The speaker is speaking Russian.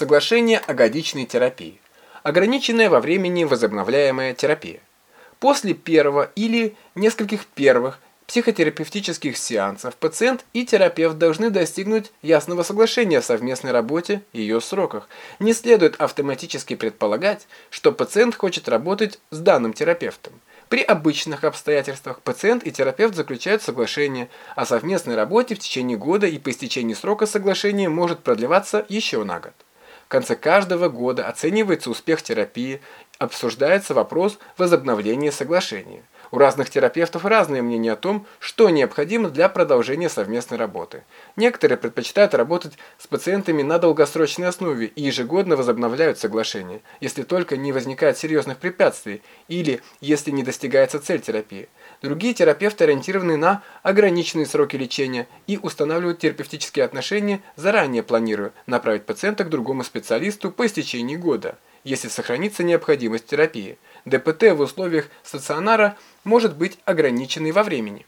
Соглашение о годичной терапии. Ограниченная во времени возобновляемая терапия. После первого или нескольких первых психотерапевтических сеансов пациент и терапевт должны достигнуть ясного соглашения о совместной работе и ее сроках. Не следует автоматически предполагать, что пациент хочет работать с данным терапевтом. При обычных обстоятельствах пациент и терапевт заключают соглашение о совместной работе в течение года и по истечении срока соглашение может продлеваться еще на год. Конце каждого года оценивается успех терапии, обсуждается вопрос возобновления соглашения. У разных терапевтов разные мнения о том, что необходимо для продолжения совместной работы. Некоторые предпочитают работать с пациентами на долгосрочной основе и ежегодно возобновляют соглашение, если только не возникает серьезных препятствий или если не достигается цель терапии. Другие терапевты ориентированы на ограниченные сроки лечения и устанавливают терапевтические отношения, заранее планируя направить пациента к другому специалисту по истечении года, если сохранится необходимость терапии. ДПТ в условиях стационара может быть ограниченной во времени.